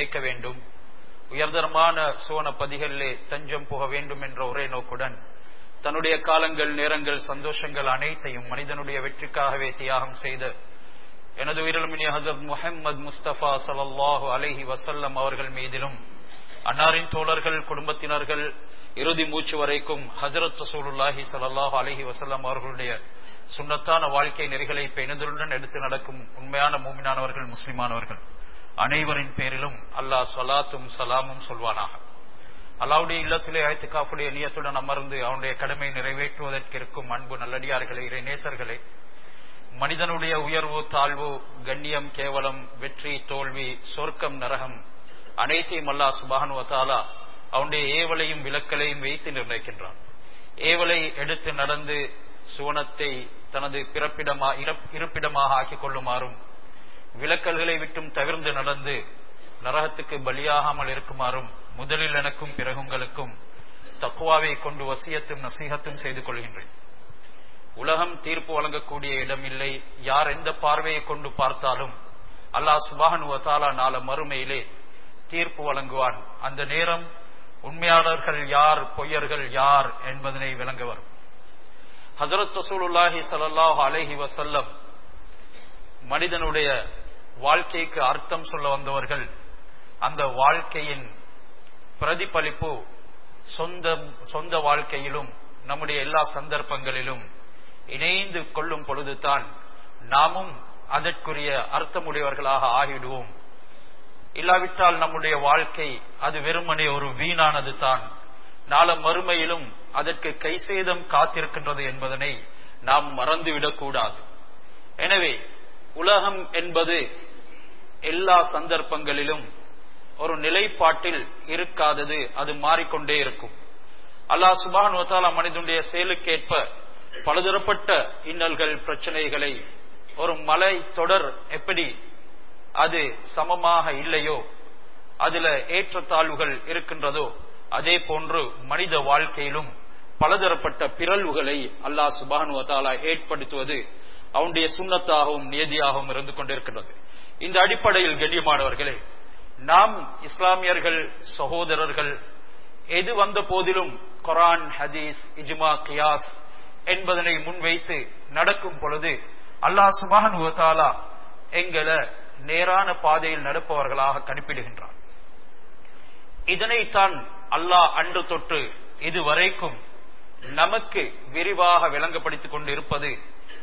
கேட்க வேண்டும். உயர்தரமான சோன பதிகளிலே தஞ்சம் புக வேண்டும் என்ற ஒரே நோக்குடன் தன்னுடைய காலங்கள் நேரங்கள் சந்தோஷங்கள் அனைத்தையும் மனிதனுடைய வெற்றிக்காகவே தியாகம் செய்த எனது உயிரிழமினி ஹசத் முஹம்மது முஸ்தபா சலல்லாஹு அலஹி வசல்லம் அவர்கள் மீதிலும் அன்னாரின் தோழர்கள் குடும்பத்தினர்கள் இறுதி மூச்சு வரைக்கும் ஹசரத் சூலுல்லாஹி சலல்லாஹு அலஹி வசல்லம் அவர்களுடைய சுண்ணத்தான வாழ்க்கை நெறிகளை பெணுதலுடன் எடுத்து நடக்கும் உண்மையான மூமினானவர்கள் முஸ்லிமானவர்கள். அனைவரின் பேரிலும் அல்லாஹ் சலாத்தும் சலாமும் சொல்வானாக. அல்லாவுடைய இல்லத்திலே ஆயத்துக்காஃபுடைய நியத்துடன் அமர்ந்து அவனுடைய கடமை நிறைவேற்றுவதற்கு இருக்கும் அன்பு நல்லடியார்களே இறை நேசர்களே மனிதனுடைய உயர்வு தாழ்வு கண்ணியம் கேவலம் வெற்றி தோல்வி சொர்க்கம் நரகம் அனைத்தையும் அல்லாஹ் சுபானு வத்தாலா அவனுடைய ஏவலையும் விளக்கலையும் வைத்து நிர்ணயிக்கின்றான். ஏவலை எடுத்து நடந்து சுவனத்தை தனது பிறப்பிடமா இருப்பிடமாக ஆக்கிக் கொள்ளுமாறும் விளக்கல்களை விட்டும் தவிர்ந்து நடந்து நரகத்துக்கு பலியாகாமல் இருக்குமாறும் முதலில் எனக்கும் பிறகுங்களுக்கும் தக்குவாவை கொண்டு வசியத்தும் நசீகத்தும் செய்து கொள்கின்றேன். உலகம் தீர்ப்பு வழங்கக்கூடிய இடம் இல்லை யார் எந்த பார்வையை கொண்டு பார்த்தாலும் அல்லாஹ் சுபான் வசாலா நாள மறுமையிலே தீர்ப்பு வழங்குவான். அந்த நேரம் உண்மையாளர்கள் யார் பொய்யர்கள் யார் என்பதனை விளங்க வரும். ஹசரத் ரசூலுல்லாஹி சல்லாஹ் அலஹி வசல்லம் மனிதனுடைய வாழ்க்கைக்கு அர்த்தம் சொல்ல வந்தவர்கள் அந்த வாழ்க்கையின் பிரதிபலிப்பு சொந்த சொந்த வாழ்க்கையிலும் நம்முடைய எல்லா சந்தர்ப்பங்களிலும் இணைந்து கொள்ளும் பொழுதுதான் நாமும் அதற்குரிய அர்த்தமுடையவர்களாக ஆகிடுவோம் இல்லாவிட்டால் நம்முடைய வாழ்க்கை அது வெறுமனே ஒரு வீணானது தான். நாள மறுமையிலும் அதற்கு கை சேதம் காத்திருக்கின்றது என்பதனை நாம் மறந்துவிடக் கூடாது எனவே உலகம் என்பது எல்லா சந்தர்ப்பங்களிலும் ஒரு நிலைப்பாட்டில் இருக்காதது அது மாறிக்கொண்டே இருக்கும். அல்லாஹ் சுபான் வத்தாலா மனிதனுடைய செயலுக்கேற்ப பலதரப்பட்ட இன்னல்கள் பிரச்சனைகளை ஒரு மலை தொடர் எப்படி அது சமமாக இல்லையோ அதுல ஏற்றத்தாழ்வுகள் இருக்கின்றதோ அதே போன்று மனித வாழ்க்கையிலும் பலதரப்பட்ட பிறழ்வுகளை அல்லாஹ் சுபானு வத்தாலா ஏற்படுத்துவது அவனுடைய சுண்ணத்தாகவும் நியதியாகவும் இருந்து கொண்டிருக்கின்றது. இந்த அடிப்படையில் கண்ணியமானவர்களே நாம் இஸ்லாமியர்கள் சகோதரர்கள் எது வந்த போதிலும் கொரான் ஹதீஸ் இஜ்மா கியாஸ் என்பதனை முன்வைத்து நடக்கும் பொழுது அல்லாஹ் சுபான் எங்களை நேரான பாதையில் நடப்பவர்களாக கணிப்பிடுகின்றார் இதனைத்தான் அல்லாஹ் அன்று தொட்டு இதுவரைக்கும் நமக்கு விரிவாக விளங்கப்படுத்திக் கொண்டிருப்பது.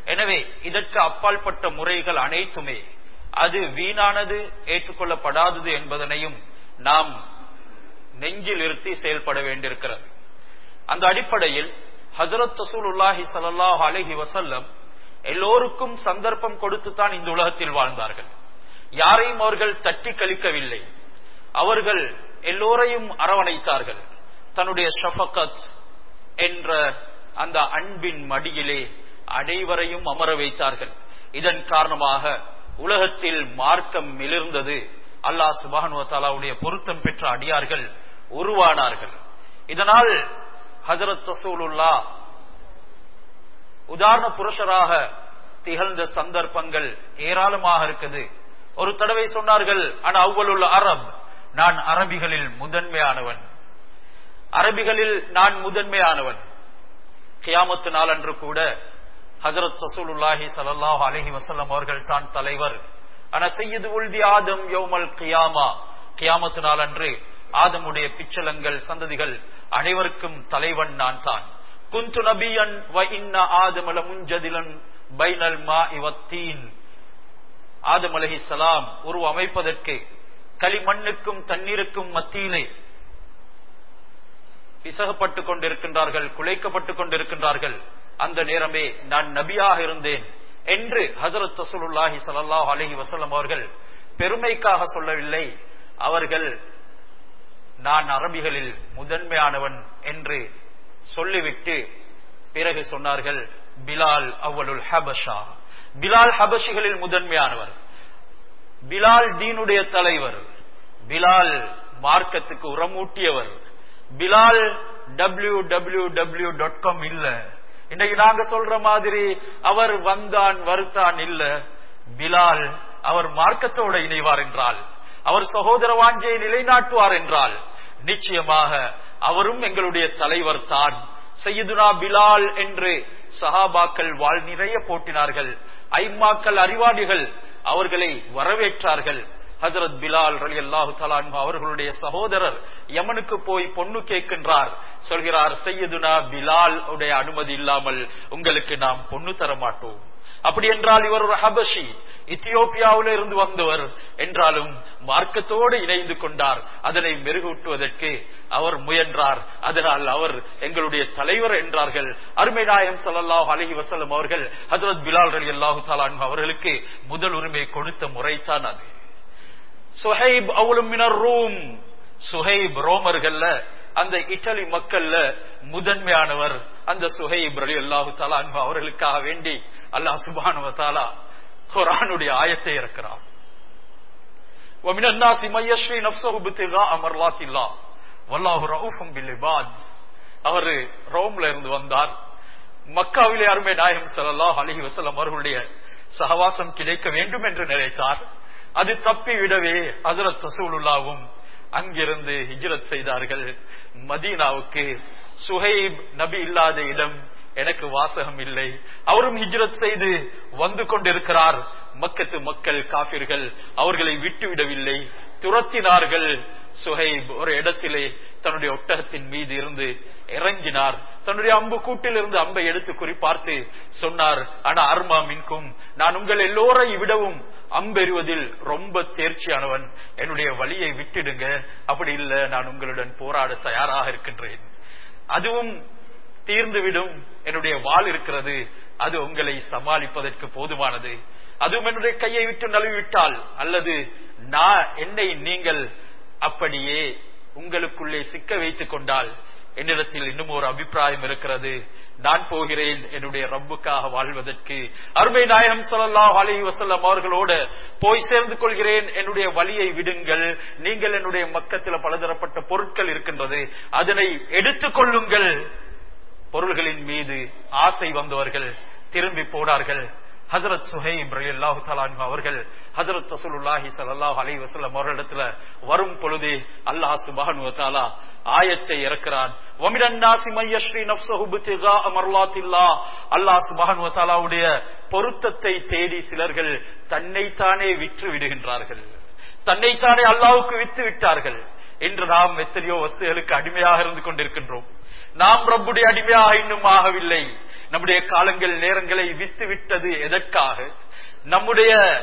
எனவே இதற்கு அப்பாற்பட்ட முறைகள் அனைத்துமே. அது வீணானது ஏற்றுக்கொள்ளப்படாதது என்பதனையும் நாம் நெஞ்சில் இருத்தி செயல்பட வேண்டியிருக்கிறது. அந்த அடிப்படையில் ஹசரத் ரசூலுல்லாஹி சல்லாஹ் அலஹி வசல்லம் எல்லோருக்கும் சந்தர்ப்பம் கொடுத்துத்தான் இந்த உலகத்தில் வாழ்ந்தார்கள். யாரையும் அவர்கள் தட்டி கழிக்கவில்லை. அவர்கள் எல்லோரையும் அரவணைத்தார்கள். தன்னுடைய ஷஃபகத் என்ற அந்த அன்பின் மடியிலே அனைவரையும் அமர வைத்தார்கள். இதன் காரணமாக உலகத்தில் மார்க்கம் மிளிர்ந்தது. அல்லாஹ் சுபானுவத்தாலாவுடைய பொருத்தம் பெற்ற அடியார்கள் உருவானார்கள். இதனால் ஹசரத் சசூலுல்லா உதாரண புருஷராக திகழ்ந்த சந்தர்ப்பங்கள் ஏராளமாக இருக்குது. ஒரு தடவை சொன்னார்கள் ஆனால் அவ்வளுள்ள அரப். நான் அரபிகளில் முதன்மையானவன். அரபிகளில் நான் முதன்மையானவன். கியாமத்து நாளன்று கூட ஹசரத் சசூலுல்லாஹி சல்லாஹ் அலஹி வசல்லம் அவர்கள் தான் தலைவர். ஆனா செய்யது உள்தி ஆதம் யோமல் கியாமா. கியாமத்து நாளன்று ஆதமுடைய பிச்சலங்கள் சந்ததிகள் அனைவருக்கும் தலைவன் நான் தான். குந்து நபியன் வ இன்ன ஆதமல முஞ்சதிலன் பைனல் மா இவத்தீன் ஆதம் அலஹி சலாம் உருவமைப்பதற்கு களிமண்ணுக்கும் தண்ணீருக்கும் மத்தியிலே பிசகப்பட்டுக் கொண்டிருக்கின்றார்கள் குலைக்கப்பட்டுக் கொண்டிருக்கின்றார்கள். அந்த நேரமே நான் நபியாக இருந்தேன் என்று ஹசரத் ரசூலுல்லாஹி சல்லாஹ் அலஹி வசலம் அவர்கள் பெருமைக்காக சொல்லவில்லை. அவர்கள் நான் அரபிகளில் முதன்மையானவன் என்று சொல்லிவிட்டு பிறகு சொன்னார்கள் பிலால் அவ்வளுல் ஹபஷா. பிலால் ஹபஷிகளில் முதன்மையானவர். பிலால் தீனுடைய தலைவர். பிலால் மார்க்கத்துக்கு உரமூட்டியவர். Bilal W W W dot com இல்ல. இன்னைக்கு நாங்க சொல்ற மாதிரி அவர் வந்தான் வருத்தான் இல்ல. பிலால் அவர் மார்க்கத்தோட இணைவார் என்றால் அவர் சகோதர வாஞ்சையை நிலைநாட்டுவார் என்றால் நிச்சயமாக அவரும் எங்களுடைய தலைவர் தான். சையதுனா பிலால் என்று சஹாபாக்கள் வாழ் நிறைய போட்டினார்கள். ஐமாக்கள் அறிவாளிகள் அவர்களை வரவேற்றார்கள். ஹசரத் பிலால் ரலி அல்லாஹு தலான்ஹு அவர்களுடைய சகோதரர் யமனுக்கு போய் பொண்ணு கேட்கின்றார். சொல்கிறார் செய்யதுனா பிலால் உடைய அனுமதி இல்லாமல் உங்களுக்கு நாம் பொண்ணு தர மாட்டோம். அப்படி என்றால் இவர் ஒரு ஹபஷி இத்தியோப்பியாவில இருந்து வந்தவர் என்றாலும் மார்க்கத்தோடு இணைந்து கொண்டார். அதனை மெருகூட்டுவதற்கு அவர் முயன்றார். அதனால் அவர் எங்களுடைய தலைவர் என்றார்கள். அருமை நாயம் சல்லாஹ் அலஹி வசலம் அவர்கள் ஹசரத் பிலால் அலி அல்லாஹு அன்ஹு அவர்களுக்கு முதல் உரிமை கொடுத்த முறைத்தான் அது. சுஹைப் அவளும் ரூம். சுஹைப் ரோமர்கள்ல அந்த இட்டலி மக்கள்ல முதன்மையானவர் அந்த சுஹைப் அலி அல்லாஹு தாலா அன்பு அவர்களுக்காக வேண்டி அல்லாஹ் சுபானுவ குரானுடைய ஆயத்தை இறக்கிறார் அவரு ரோம்ல இருந்து வந்தார். மக்காவிலே அருமை நாயகம் சல்லாஹ் வசலம் அவர்களுடைய சகவாசம் கிடைக்க வேண்டும் என்று நினைத்தார். அது தப்பி விடவே ஹஜரத் ரசூலுல்லாவும் அங்கிருந்து ஹிஜ்ரத் செய்தார்கள். மதீனாவுக்கு சுஹைப் நபி இல்லாத இடம் எனக்கு வாசகம் இல்லை. அவரும் ஹிஜ்ரத் செய்து வந்து கொண்டிருக்கிறார். மக்கத்து மக்கள் காபிர்கள் அவர்களை விட்டுவிடவில்லை. துரத்தினார்கள். சுஹைப் ஒரு இடத்திலே தன்னுடைய ஒட்டகத்தின் மீது இருந்து இறங்கினார். தன்னுடைய அம்பு கூட்டில் இருந்து அம்பை எடுத்து குறிப்பார்த்து சொன்னார் ஆனா அர்மா மின்கும் நான் உங்கள் எல்லோரையும் விடவும் அம்பெறுவதில் ரொம்ப தேர்ச்சியானவன். என்னுடைய வழியை விட்டுடுங்க. அப்படி இல்ல நான் உங்களுடன் போராட தயாராக இருக்கின்றேன். அதுவும் தீர்ந்துவிடும். என்னுடைய வாள் இருக்கிறது. அது உங்களை சமாளிப்பதற்கு போதுமானது. அதுவும் என்னுடைய கையை விட்டு நழுவிவிட்டால் அல்லது நான் என்னை நீங்கள் அப்படியே உங்களுக்குள்ளே சிக்க வைத்துக் கொண்டால் என்னிடத்தில் இன்னும் ஒரு அபிப்பிராயம் இருக்கிறது. நான் போகிறேன் என்னுடைய ரப்புக்காக வாழ்வதற்கு. அருமை நாயகம் சொல்லலாம் அலி வசல்லம் அவர்களோடு போய் சேர்ந்து கொள்கிறேன். என்னுடைய வழியை விடுங்கள். நீங்கள் என்னுடைய மக்கத்தில் பலதரப்பட்ட பொருட்கள் இருக்கின்றது அதனை எடுத்துக்கொள்ளுங்கள் பொருள்களின் மீது ஆசை வந்தவர்கள் திரும்பி போனார்கள். ஹசரத் சுஹைப் ரலியல்லாஹு அல்லாஹு அன்ஹு அவர்கள் ஹசரத் ரசூலுல்லாஹி ஸல்லல்லாஹு அலி வஸல்லம் அவர்களிடத்துல வரும் பொழுதே அல்லாஹ் சுபானு தாலா ஆயத்தை இறக்கிறான். நாசி அல்லாஹ் சுப்ஹானஹு வ பொருத்தத்தை தேடி சிலர்கள் தன்னைத்தானே விற்று விடுகின்றார்கள். தன்னைத்தானே அல்லாவுக்கு வித்து விட்டார்கள். இன்று நாம் எத்தனையோ வஸ்துகளுக்கு அடிமையாக இருந்து கொண்டிருக்கின்றோம். நாம் ரப்புடைய அடிமையாக இன்னும் ஆகவில்லை. நம்முடைய காலங்கள் நேரங்களை வித்து விட்டது எதற்காக? நம்முடைய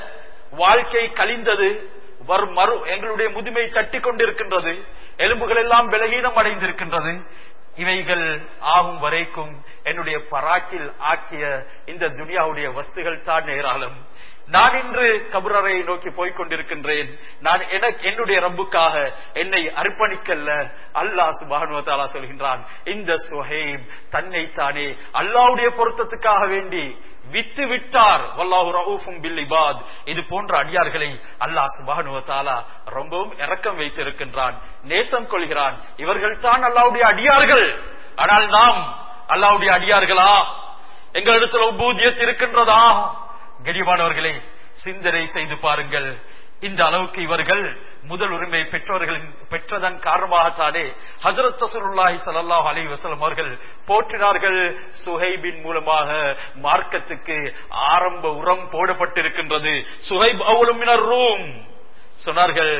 வாழ்க்கை கழிந்தது வரும் மறு எங்களுடைய முதுமை தட்டி கொண்டிருக்கின்றது எலும்புகள் எல்லாம் பலகீனம் அடைந்திருக்கின்றது. இவைகள் ஆகும் வரைக்கும் என்னுடைய பராக்கில் ஆக்கிய இந்த துனியாவுடைய வஸ்துகள் தான் நேராலும் நான் இன்று கபுரரை நோக்கி போய்க் கொண்டிருக்கின்றேன் நான் எனக்கு என்னுடைய ரப்புக்காக என்னை அர்ப்பணிக்கல்ல. அல்லாஹ் சுபானுவத்தாலா சொல்கின்றான் இந்த சுஹைப் தானே அல்லாவுடைய பொருத்தத்துக்காக வேண்டி வித்து விட்டார். வல்லாஹு ரவுஃபும் இது போன்ற அடியார்களை அல்லாஹ் சுபானுவத்தாலா ரொம்பவும் இரக்கம் வைத்திருக்கின்றான். நேசம் கொள்கிறான். இவர்கள் தான் அல்லாவுடைய அடியார்கள். ஆனால் நாம் அல்லாவுடைய அடியார்களா? எங்களிடத்தில் உபூதியத் இருக்கின்றதா? கனிவானவர்களே சிந்தனை செய்து பாருங்கள். இந்த அளவுக்கு இவர்கள் முதல் உரிமை பெற்றவர்களின் பெற்றதன் காரணமாகத்தானே ஹசரத் ரசூலுல்லாஹி ஸல்லல்லாஹு அலி வசலம் அவர்கள் போற்றினார்கள். சுஹைபின் மூலமாக மார்க்கத்துக்கு ஆரம்ப உரம் போடப்பட்டிருக்கின்றது. சுஹைப் அவளும் மினர் ரூம் சொன்னார்கள்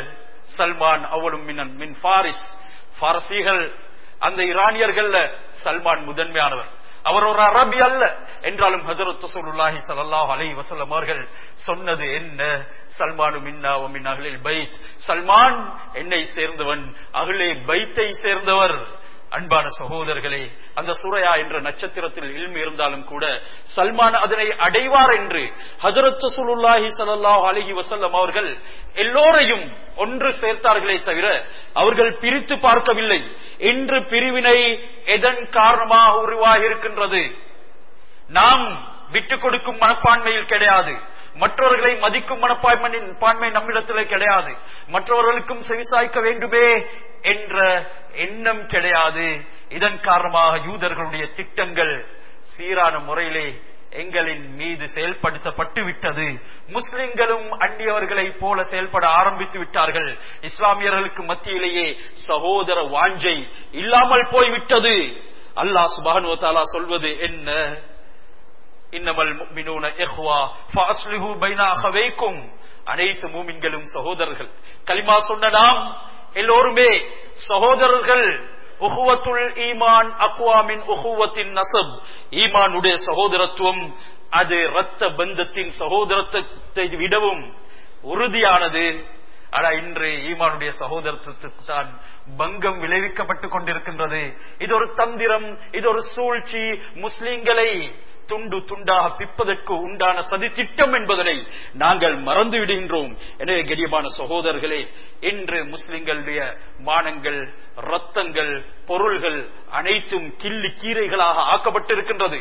சல்மான் அவளும் மினன் மின் ஃபாரிஸ். பாரசீகள் அந்த ஈரானியர்கள் சல்மான் முதன்மையானவர். அவர் ஒரு அரபி அல்ல. என்றாலும் ஹசரத் ரசூலுல்லாஹி ஸல்லல்லாஹு அலைஹி வஸல்லம் அவர்கள் சொன்னது என்ன? சல்மானு மின்னா வ மின் அஹ்லில் பைத். சல்மான் என்னை சேர்ந்தவன் அஹ்லே பைத்தை சேர்ந்தவர். அன்பான சகோதரர்களே அந்த சுரையா என்ற நட்சத்திரத்தில் இல்மு இருந்தாலும் கூட சல்மான் அதனை அடைவார் என்று ஹசரத் சுலுல்லாஹி ஸல்லல்லாஹு அலஹி வசல்லம் அவர்கள் எல்லோரையும் ஒன்று சேர்த்தார்களே தவிர அவர்கள் பிரித்து பார்க்கவில்லை. இன்று பிரிவினை எதன் காரணமாக உருவாகி இருக்கின்றது நாம் விட்டுக் கொடுக்கும் மனப்பான்மையில் கிடையாது. மற்றவர்களை மதிக்கும் மனப்பான்மையின் பான்மை நம்மிடத்திலே கிடையாது. மற்றவர்களுக்கும் செவிசாய்க்க வேண்டுமே என்ற எண்ணம் கிடையாது. இதன் காரணமாக யூதர்களுடைய திட்டங்கள் சீரான முறையிலே எங்களின் மீது செயல்படுத்தப்பட்டு விட்டது. முஸ்லிம்களும் அந்நியவர்களை போல செயல்பட ஆரம்பித்து விட்டார்கள். இஸ்லாமியர்களுக்கு மத்தியிலேயே சகோதர வாஞ்சை இல்லாமல் போய்விட்டது. அல்லாஹ் சுபானுவத்தாலா சொல்வது என்ன? இன்னமல் மினூன எஹ்வா ஃபஅஸ்லிஹு பைனாக வைக்கும் அனைத்து மூமின்களும் சகோதரர்கள். கலிமா சொன்னதாம் எல்லோருமே சகோதரர்கள். உஹுவத்துல் ஈமான் அக்வாமின் உஹுவத்தின் நசப். ஈமானுடைய சகோதரத்துவம் அது இரத்த பந்தத்தின் சகோதரத்தை விடவும் உறுதியானது. ஆனா இன்று ஈமானுடைய சகோதரத்துக்கு தான் பங்கம் விளைவிக்கப்பட்டுக் கொண்டிருக்கின்றது. இது ஒரு தந்திரம் இது ஒரு சூழ்ச்சி முஸ்லிம்களை துண்டு துண்டாக பிப்பதற்கு உண்டான சதி திட்டம் என்பதனை நாங்கள் மறந்து விடுகின்றோம். எனவே கரியமான சகோதரர்களே இன்று முஸ்லிம்களுடைய மானங்கள் ரத்தங்கள் பொருள்கள் அனைத்தும் கிள்ளி கீரைகளாக ஆக்கப்பட்டிருக்கின்றது.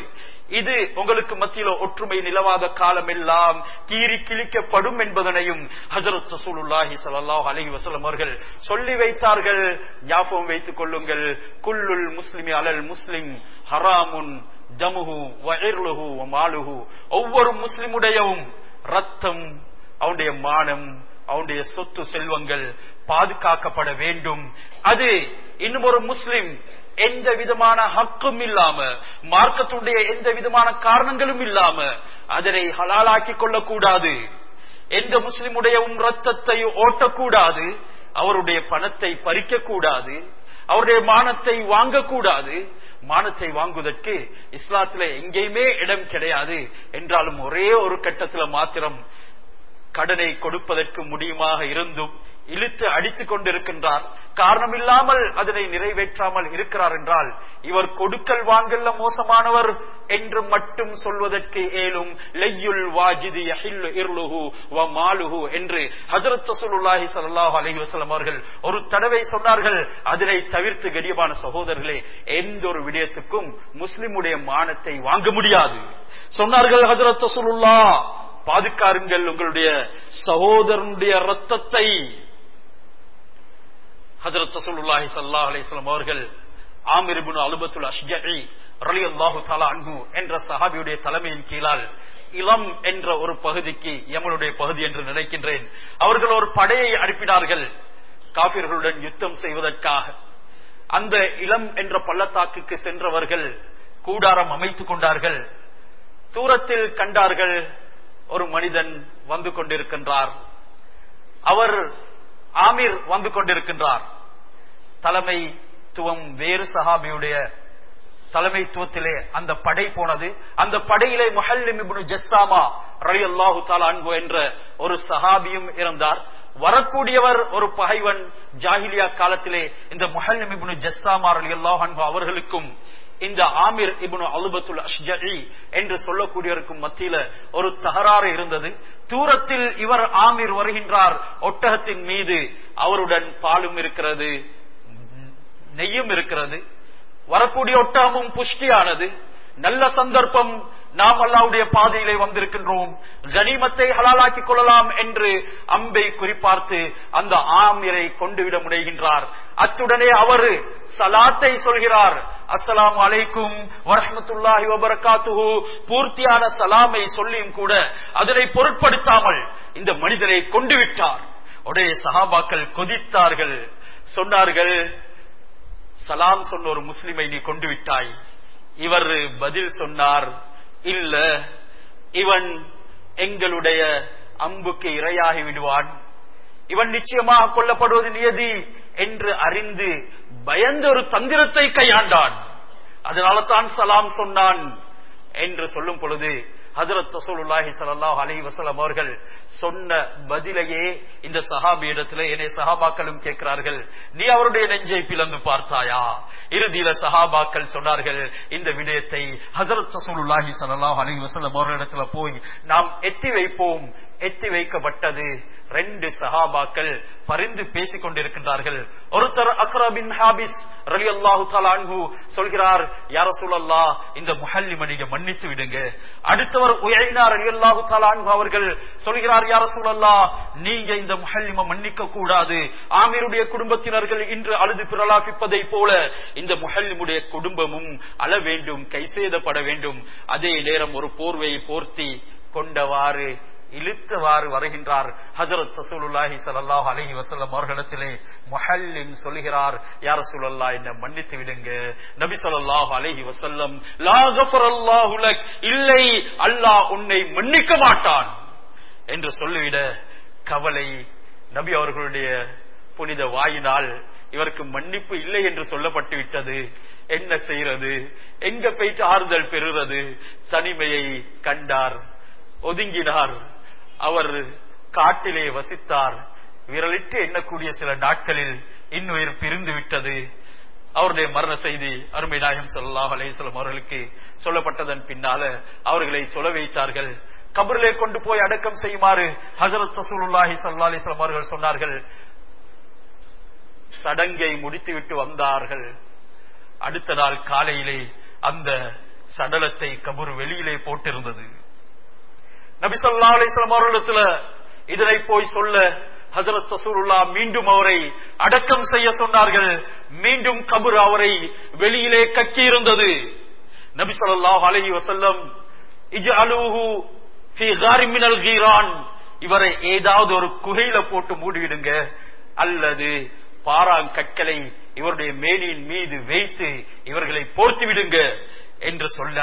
இது உங்களுக்கு மத்தியில ஒற்றுமை நிலவாத காலம் எல்லாம் கீறி கிழிக்கப்படும் என்பதனையும் ஹசரத் சசூலுல்லாஹி ஸல்லல்லாஹு அலைஹி வசலம் அவர்கள் சொல்லி வைத்தார்கள். ஞாபகம் வைத்துக் கொள்ளுங்கள். குல்லுல் முஸ்லிமி அலல் முஸ்லிம் ஹராமுன் ஜமுஹு வயர்லுஹு மாலுஹு ஒவ்வொரு முஸ்லிமுடையவும் ரத்தம் அவனுடைய மானம் அவனுடைய சொத்து செல்வங்கள் பாதுகாக்கப்பட வேண்டும். அது இன்னும் ஒரு முஸ்லிம் எந்த விதமான ஹக்கும் இல்லாம மார்க்கத்துடைய எந்த விதமான காரணங்களும் இல்லாம அதனை ஹலாலாக்கிக் கொள்ளக்கூடாது. எந்த முஸ்லிமுடையவும் ரத்தத்தை ஓட்டக்கூடாது. அவருடைய பணத்தை பறிக்கக்கூடாது. அவருடைய மானத்தை வாங்கக்கூடாது. மானத்தை வாங்குவதற்கு இஸ்லாத்துல எங்கேயுமே இடம் கிடையாது. என்றாலும் ஒரே ஒரு கட்டத்துல மாத்திரம் கடனை கொடுப்பதற்கு முடியுமாக இருந்தும் இழுத்து அடித்துக் கொண்டிருக்கின்றார் காரணம் இல்லாமல் அதனை நிறைவேற்றாமல் இருக்கிறார் என்றால் இவர் கொடுக்கல் வாங்கல்ல மோசமானவர் என்று மட்டும் சொல்வதற்கு ஏலும் லெய்யுல் வாஜிதி வ மாலுஹு என்று ஹசரத் ரசூலுல்லாஹி சல்லாஹ் அலைஹி வசலம் அவர்கள் ஒரு தடவை சொன்னார்கள். அதனை தவிர்த்து கரியமான சகோதரர்களே எந்த ஒரு விடயத்துக்கும் முஸ்லிமுடைய மானத்தை வாங்க முடியாது. சொன்னார்கள் ஹசரத் ரசூலுல்லாஹ். பாதுகாருங்கள் உங்களுடைய சகோதரனுடைய ரத்தத்தை ஹஜரத் ரசூலுல்லாஹி ஸல்லல்லாஹு அலைஹி அவர்கள் ஆமிர் அலுபத்துல் அஷ்ஜி ரலி அல்லாஹு தாலா அன்பு என்ற சஹாபியுடைய தலைமையின் கீழால் இளம் என்ற ஒரு பகுதிக்கு எமனுடைய பகுதி என்று நினைக்கின்றேன். அவர்கள் ஒரு படையை அனுப்பினார்கள். காபிர்களுடன் யுத்தம் செய்வதற்காக. அந்த இளம் என்ற பள்ளத்தாக்குக்கு சென்றவர்கள் கூடாரம் அமைத்துக் கொண்டார்கள். தூரத்தில் கண்டார்கள். ஒரு மனிதன் வந்து கொண்டிருக்கின்றார். அவர் ஆமீர் வந்து கொண்டிருக்கின்றார். தலைமைத்துவம் வேறு சஹாபியுடைய தலைமைத்துவத்திலே அந்த படை போனது. அந்த படையிலே முஹல்லிம் இப்னு ஜஸ்ஸாமா ரலியல்லாஹு தஆலா அன்ஹு என்ற ஒரு சஹாபியும் இருந்தார். வரக்கூடியவர் ஒரு பகைவன் ஜாஹிலியா காலத்திலே இந்த முஹல்லிம் இப்னு ஜஸ்ஸாமா ரலியல்லாஹு அன்ஹு அவர்களுக்கும் இந்த ஆமிர் இபுனு அலுபத்துல் அஷ்ஜி என்று சொல்லக்கூடியவருக்கும் மத்தியில ஒரு தகராறு இருந்தது. தூரத்தில் இவர் ஆமிர் வருகின்றார். ஒட்டகத்தின் மீது அவருடன் பாலும் இருக்கிறது நெய்யும் இருக்கிறது. வரக்கூடிய ஒட்டகமும் புஷ்டியானது. நல்ல சந்தர்ப்பம் நாம் அல்லாவுடைய பாதையிலே வந்திருக்கின்றோம். கனிமத்தை ஹலாலாக்கிக் கொள்ளலாம் என்று அம்பை குறிப்பார்த்து அந்த ஆமிரை கொண்டுவிட முனைகின்றார். அத்துடனே அவர் சலாத்தை சொல்கிறார். அஸ்லாம் அலைக்கும் வரமத்துல்லாஹி வபரகாத்துஹு. பூர்த்தியான சலாமை சொல்லியும் கூட அதனை பொருட்படுத்தாமல் இந்த மனிதரை கொண்டு விட்டார் உடைய சஹாபாக்கள் கொதித்தார்கள். சொன்னார்கள் சலாம் சொன்ன ஒரு முஸ்லிமை நீ கொண்டு விட்டாய் இவர் பதில் சொன்னார் இல்ல இவன் எங்களுடைய அம்புக்கு இரையாகி விடுவான். இவன் நிச்சயமாக கொல்லப்படுவது நியதி என்று அறிந்து பயந்த ஒரு தந்திரத்தை கையாண்டான். அதனால தான் சலாம் சொன்னான் என்று சொல்லும் பொழுது ஹசரத் ரசூலுல்லாஹி ஸல்லல்லாஹு அலி வசலம் அவர்கள் சொன்ன பதிலையே இந்த சஹாபியிடத்திலே என்னை சஹாபாக்களும் கேட்கிறார்கள். நீ அவருடைய நெஞ்சை பிளந்து பார்த்தாயா? இறுதியில சஹாபாக்கள் சொன்னார்கள் இந்த விடயத்தை ஹசரத் ரசூலுல்லாஹி ஸல்லல்லாஹு அலி வசலம் அவர்களிடத்துல போய் நாம் எட்டி வைப்போம் எத்தி வைக்கப்பட்டது. ரெண்டு சஹாபாக்கள் பரிந்து பேசிக் கொண்டிருக்கின்றார்கள் ஒருத்தர் அக்ரபின் ஹாபிஸ் ரலி அல்லாஹு அன்ஹு சொல்கிறார் யார சூழல்லா இந்த முஹல்லி மணிக மன்னித்து விடுங்க. அடுத்தவர் உயர்னா ரலி அல்லாஹு அன்ஹு அவர்கள் சொல்கிறார் யார சூழல்லா நீங்க இந்த முஹல்லிம மன்னிக்க கூடாது. ஆமீருடைய குடும்பத்தினர்கள் இன்று அழுது பிரலாபிப்பதை போல இந்த முஹல்லிமுடைய குடும்பமும் அழ வேண்டும் கைசேதப்பட வேண்டும். அதே நேரம் ஒரு போர்வையை போர்த்தி கொண்டவாறு இழுத்தவாறு வருகின்றார். ஹசரத் சசூலுல்லாஹி ஸல்லல்லாஹு அலஹி வசல்லம் அவர்களிடத்திலே மொஹல்லின் சொல்கிறார் யா சூழல்லா என்ன மன்னித்து விடுங்க. நபி ஸல்லல்லாஹு அலைஹி வசல்லம் லா இல்லை அல்லாஹ் உன்னை மன்னிக்க மாட்டான். என்று சொல்லிவிட கவலை நபி அவர்களுடைய புனித வாயினால் இவருக்கு மன்னிப்பு இல்லை என்று சொல்லப்பட்டு விட்டது. என்ன செய்யறது எங்க போயிட்டு ஆறுதல் பெறுறது? தனிமையை கண்டார் ஒதுங்கினார். அவர் காட்டிலே வசித்தார். விரலிட்டு எண்ணக்கூடிய சில நாட்களில் இன்னுயிர் பிரிந்து விட்டது அவருடைய மரண செய்தி அருமை நாயகம் ஸல்லல்லாஹு அலைஹி அவர்களுக்கு சொல்லப்பட்டதன் பின்னால அவர்களை தொலை வைத்தார்கள். கபரிலே கொண்டு போய் அடக்கம் செய்யுமாறு ஹசரத் ரசூலுல்லாஹி சல்லா அலிஸ்லாம் அவர்கள் சொன்னார்கள். சடங்கை முடித்துவிட்டு வந்தார்கள். அடுத்த நாள் காலையிலே அந்த சடலத்தை கபூர் வெளியிலே போட்டிருந்தது. நபி அலிஸ்லாம் அவர்களிடத்துல இதனை போய் சொல்ல ஹசரத் சசூருல்லா மீண்டும் அவரை அடக்கம் செய்ய சொன்னார்கள். மீண்டும் கபுர் அவரை வெளியிலே கக்கி இருந்தது நபி ஸல்லல்லாஹு அலைஹி கீரான். இவரை ஏதாவது ஒரு குகையில போட்டு மூடிவிடுங்க. அல்லது பாறாங்கற்களை இவருடைய மேனியின் மீது வைத்து இவர்களை போர்த்து விடுங்க என்று சொல்ல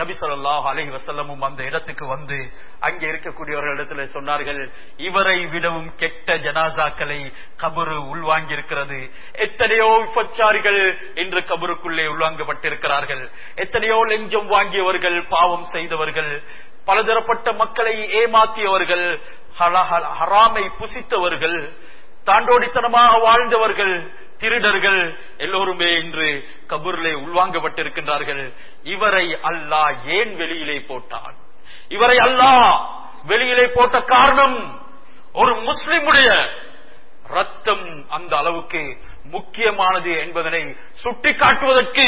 நபி சொல்லாஹ் அலி வசல்லமும் அந்த இடத்துக்கு வந்து அங்கே இருக்கக்கூடியவர்களிடத்தில் சொன்னார்கள் இவரை விடவும் கெட்ட ஜனாசாக்களை கபரு உள்வாங்கி இருக்கிறது எத்தனையோ விபச்சாரிகள் இன்று கபருக்குள்ளே உள்வாங்கப்பட்டிருக்கிறார்கள். எத்தனையோ லெஞ்சம் வாங்கியவர்கள் பாவம் செய்தவர்கள் பலதரப்பட்ட மக்களை ஏமாத்தியவர்கள் ஹராமை புசித்தவர்கள் தாண்டோடித்தனமாக வாழ்ந்தவர்கள் திருடர்கள் எல்லோருமே இன்று கபூரிலே உள்வாங்கப்பட்டிருக்கின்றார்கள். இவரை அல்லாஹ் ஏன் வெளியிலே போட்டான்? இவரை அல்லாஹ் வெளியிலே போட்ட காரணம் ஒரு முஸ்லிமுடைய ரத்தம் அந்த அளவுக்கு முக்கியமானது என்பதனை சுட்டிக்காட்டுவதற்கு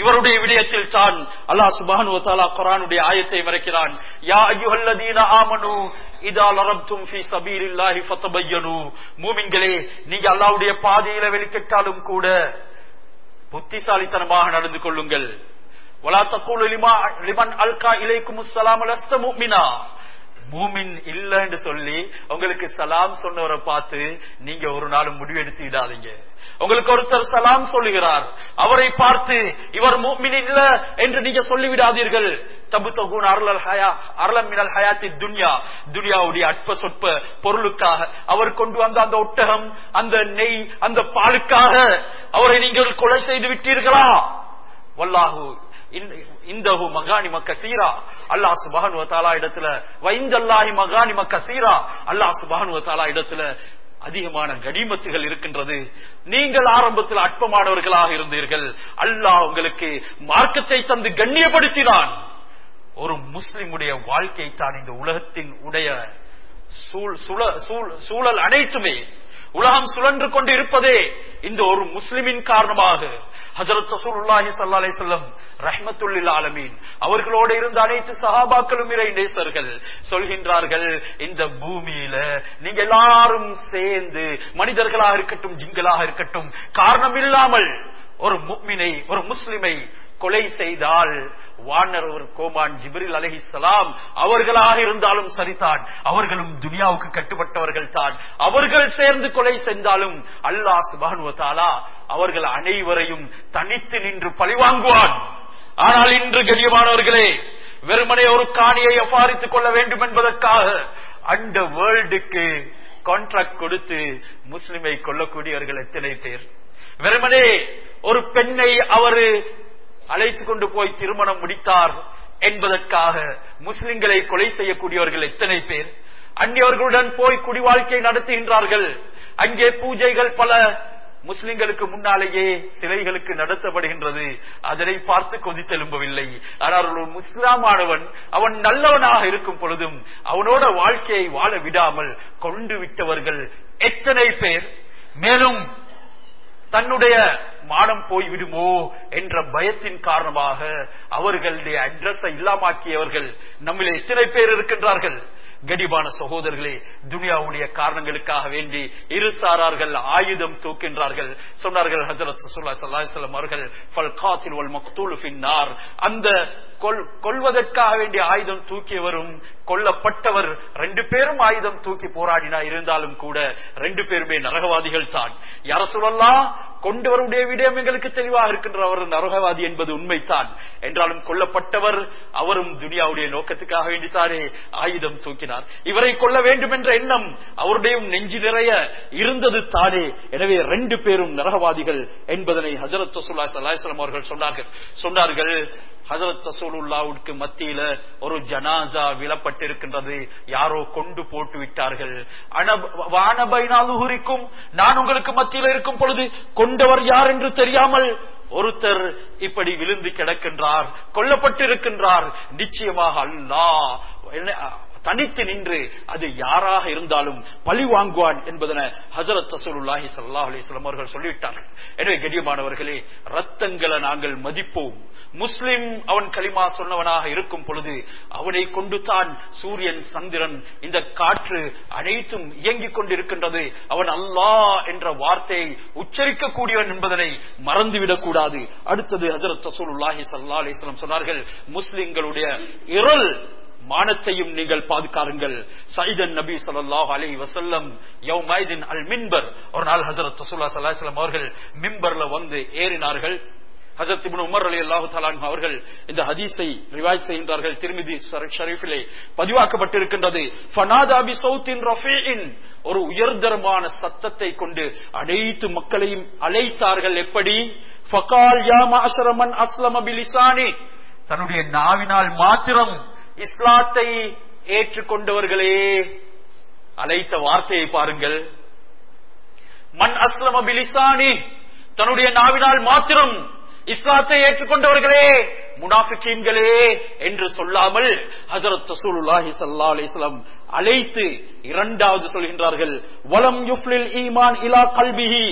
இவருடைய விடயத்தில் தான் அல்லாஹ் சுபானு குரானுடைய ஆயத்தை மறைக்கிறான். யா அய்யுஹல்லதீன ஆமனு இதா லரப்தும் ஃபீ சபீலில்லாஹி ஃபதபையனு. மூமின்களே நீங்க அல்லாஹ்வுடைய பாதையில வெளிக்கிட்டாலும் கூட புத்திசாலித்தனமாக நடந்து கொள்ளுங்கள். வலா தக்கூலு லிமா லிமன் அல்கா இலைக்கும் அஸ்ஸலாம் லஸ்த முஃமினா. மூமின் இல்லைன்னு சொல்லி உங்களுக்கு சலாம் சொன்னவரை பார்த்து நீங்க ஒரு நாளும் முடிவெடுத்து விடாதீங்க உங்களுக்கு ஒருத்தர் சலாம் சொல்லுகிறார். அவரை பார்த்து இவர் மூமின் இல்ல என்று நீங்க சொல்லிவிடாதீர்கள். தபு தகுன் அருளல் ஹயா அருளம் மினல் ஹயாத்தி துன்யா. துன்யாவுடைய அற்ப சொற்ப பொருளுக்காக அவர் கொண்டு வந்த அந்த ஒட்டகம் அந்த நெய் அந்த பாலுக்காக அவரை நீங்கள் கொலை செய்து விட்டீர்களா? வல்லாஹு இந்தஹு கசீரா அல்லாஹ் சுபஹானு வதஆலா இடத்துல வைந்தல்லாஹி கசீரா அல்லாஹ் இடத்துல அதிகமான கனிமத்துகள் இருக்கின்றது. நீங்கள் ஆரம்பத்தில் அற்பமானவர்களாக இருந்தீர்கள். அல்லாஹ் உங்களுக்கு மார்க்கத்தை தந்து கண்ணியப்படுத்தினான். ஒரு முஸ்லிமுடைய வாழ்க்கை தான் இந்த உலகத்தின் உடைய சூழ்- சூழ்- சூழல் அனைத்துமே உலகம் சுழன்று கொண்டு இருப்பதே இந்த ஒரு முஸ்லிமின் காரணமாக. ஹசரத் ரசூலுல்லாஹி ஸல்லல்லாஹு அலைஹி வஸல்லம் ரஹ்மத்துல்லில் ஆலமீன் அவர்களோடு இருந்த அனைத்து சகாபாக்களும் இறை நேசர்கள் சொல்கின்றார்கள் இந்த பூமியில நீங்க எல்லாரும் சேர்ந்து மனிதர்களாக இருக்கட்டும் ஜிங்களாக இருக்கட்டும் காரணம் இல்லாமல் ஒரு முக்மினை ஒரு முஸ்லிமை கொலை செய்தால் வானர் ஒரு கோமான் அலஹி சலாம் அவர்களாக இருந்தாலும் சரிதான். அவர்களும் துனியாவுக்கு கட்டுப்பட்டவர்கள் தான். அவர்கள் சேர்ந்து கொலை செய்தாலும் அல்லாஹ் சுபானு அவர்கள் அனைவரையும் தனித்து நின்று பழிவாங்குவான் ஆனால் இன்று கண்ணியமானவர்களே வெறுமனே ஒரு காணியை அபாரித்துக் கொள்ள வேண்டும் என்பதற்காக அந்த வேர்ல்டுக்கு கான்ட்ராக்ட் கொடுத்து முஸ்லிமை கொல்லக்கூடியவர்கள் எத்தனை பேர்? வெறுமனே ஒரு பெண்ணை அவர் அழைத்து கொண்டு போய் திருமணம் முடித்தார் என்பதற்காக முஸ்லிம்களை கொலை செய்யக்கூடியவர்கள் எத்தனை பேர்? அந்நியவர்களுடன் போய் குடி வாழ்க்கை நடத்துகின்றார்கள். அங்கே பூஜைகள் பல முஸ்லிம்களுக்கு முன்னாலேயே சிலைகளுக்கு நடத்தப்படுகின்றது. அதனை பார்த்து கொதித்தெலும்பவில்லை ஆனால் ஒரு முஸ்லாமானவன் அவன் நல்லவனாக இருக்கும் பொழுதும் அவனோட வாழ்க்கையை வாழ விடாமல் கொண்டு விட்டவர்கள் எத்தனை பேர்? மேலும் தன்னுடைய மானம் போய்விடுமோ என்ற பயத்தின் காரணமாக அவர்களுடைய அட்ரஸை இல்லாமாக்கியவர்கள் நம்மில் எத்தனை பேர் இருக்கின்றார்கள்? கடிபான சகோதரர்களே துனியாவுடைய காரணங்களுக்காக வேண்டி இரு சாரார்கள் ஆயுதம் தூக்கின்றார்கள். சொன்னார்கள் ஹசரத் சுல்லா சல்லாஹம் அவர்கள் ஃபல் காத்தில் மக்தூல் அந்த கொல்வதற்காக வேண்டிய ஆயுதம் தூக்கியவரும் கொல்லப்பட்டவர் ரெண்டு பேரும் ஆயுதம் தூக்கி போராடினா இருந்தாலும் கூட ரெண்டு பேருமே நரகவாதிகள் தான். யார சொல்லலாம் கொண்டவருடைய விடயம் எங்களுக்கு தெளிவாக இருக்கின்ற அவர் நரகவாதி என்பது உண்மைத்தான் என்றாலும் கொல்லப்பட்டவர் அவரும் துனியாவுடைய நோக்கத்துக்காக வேண்டித்தானே ஆயுதம் தூக்கினார். இவரை கொல்ல வேண்டும் என்ற எண்ணம் அவருடைய நெஞ்சு நிறைய இருந்தது தானே. எனவே ரெண்டு பேரும் நரகவாதிகள் என்பதனை ஹசரத் சுல்லா சல்லாஹம் அவர்கள் சொன்னார்கள். சொன்னார்கள் ஹசரத் ரசூலுல்லாவுக்கு மத்தியில ஒரு ஜனாசா விழப்பட்டிருக்கின்றது யாரோ கொண்டு போட்டு விட்டார்கள். வானபைனாலுகுரிக்கும் நான் உங்களுக்கு மத்தியில இருக்கும் பொழுது கொண்டவர் யார் என்று தெரியாமல் ஒருத்தர் இப்படி விழுந்து கிடக்கின்றார் கொல்லப்பட்டிருக்கின்றார். நிச்சயமாக அல்லாஹ் தனித்து நின்று அது யாராக இருந்தாலும் பழி வாங்குவான் என்பதன ஹசரத் ரசூலுல்லாஹி சல்லா அலிஸ்லாம் அவர்கள் சொல்லிவிட்டார்கள். எனவே கண்ணியமானவர்களே ரத்தங்களை நாங்கள் மதிப்போம். முஸ்லிம் அவன் களிமா சொன்னவனாக இருக்கும் பொழுது அவனை கொண்டு தான் சூரியன் சந்திரன் இந்த காற்று அனைத்தும் இயங்கிக் கொண்டிருக்கின்றது. அவன் அல்லா என்ற வார்த்தையை உச்சரிக்கக்கூடியவன் என்பதனை மறந்துவிடக் கூடாது. அடுத்தது ஹசரத் ரசூலுல்லாஹி சல்லா அலிஸ்லாம் சொன்னார்கள் முஸ்லிம்களுடைய இரல் மானத்தையும் நீங்கள் பாதுகாருங்கள். சைதன் நபி ஸல்லல்லாஹு அலைஹி வஸல்லம் யௌமைதின் அல் மின்பர். ஒரு நாள் ஹசரத் ரசூல்லா ஸல்லல்லாஹு அவர்கள் மின்பர்ல வந்து ஏறினார்கள். ஹசரத் இப்னு உமர் அலி அல்லாஹு தலான் அவர்கள் இந்த ஹதீஸை ரிவாய் செய்கின்றார்கள். திருமிதி ஷரீஃபிலே பதிவாக்கப்பட்டிருக்கின்றது. ஃபனாதா பி சௌத்தின் ஒரு உயர்தரமான சத்தத்தை கொண்டு அனைத்து மக்களையும் அழைத்தார்கள். எப்படி? ஃபகால் யா மஅஷர மன் அஸ்லம தன்னுடைய நாவினால் மாத்திரம் இஸ்லாத்தை ஏற்றுக்கொண்டவர்களே அழைத்த வார்த்தையை பாருங்கள். மண் அஸ்லம பிலிசானி தன்னுடைய நாவினால் மாத்திரம் இஸ்லாத்தை ஏற்றுக்கொண்டவர்களே முனாபிக்கீன்களே என்று சொல்லாமல் ஹசரத் சசூலுல்லாஹி சல்லா அலிஸ்லாம் அழைத்து இரண்டாவது சொல்கின்றார்கள். வலம் யுஃப்லில் ஈமான் இலா கல்பிஹி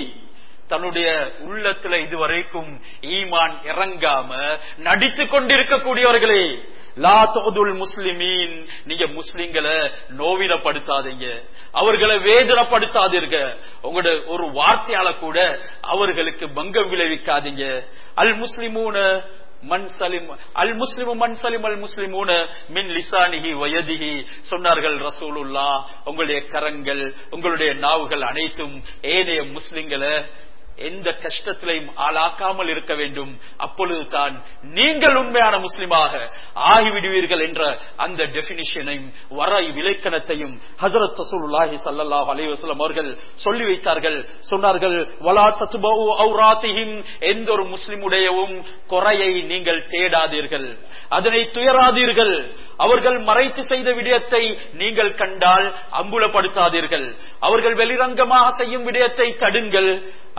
தன்னுடைய உள்ளத்துல இதுவரைக்கும் ஈமான் இறங்காம நடித்து கொண்டிருக்கக்கூடியவர்களே லா முஸ்லிமீன். நீங்க முஸ்லிம்களை நோவினப்படுத்தாதீங்க. அவர்களை வேதனைப்படுத்தாதீங்க. உங்களோட ஒரு வார்த்தையால கூட அவர்களுக்கு பங்கம் விளைவிக்காதீங்க. அல் முஸ்லிமூன சலிம் அல் முஸ்லிம் மன் சலிம் அல் முஸ்லிமூன மின் லிசானிஹி வயதிகி சொன்னார்கள் ரசூலுல்லா உங்களுடைய கரங்கள் உங்களுடைய நாவுகள் அனைத்தும் ஏனைய முஸ்லிம்களை எந்த கஷ்டத்திலையும் ஆளாக்காமல் இருக்க வேண்டும். அப்பொழுது தான் நீங்கள் உண்மையான முஸ்லிமாக ஆகிவிடுவீர்கள் என்ற அந்த டெபினிஷனையும் வர விலைக்கணத்தையும் ஹசரத் ரசூலுல்லாஹி சல்லா அலைஹி அவர்கள் சொல்லி வைத்தார்கள். சொன்னார்கள் வலா தத்பவு எந்த ஒரு முஸ்லிமுடையவும் குறையை நீங்கள் தேடாதீர்கள். அதனை துயராதீர்கள். அவர்கள் மறைத்து செய்த விடயத்தை நீங்கள் கண்டால் அம்புலப்படுத்தாதீர்கள். அவர்கள் வெளிரங்கமாக செய்யும் விடயத்தை தடுங்கள்.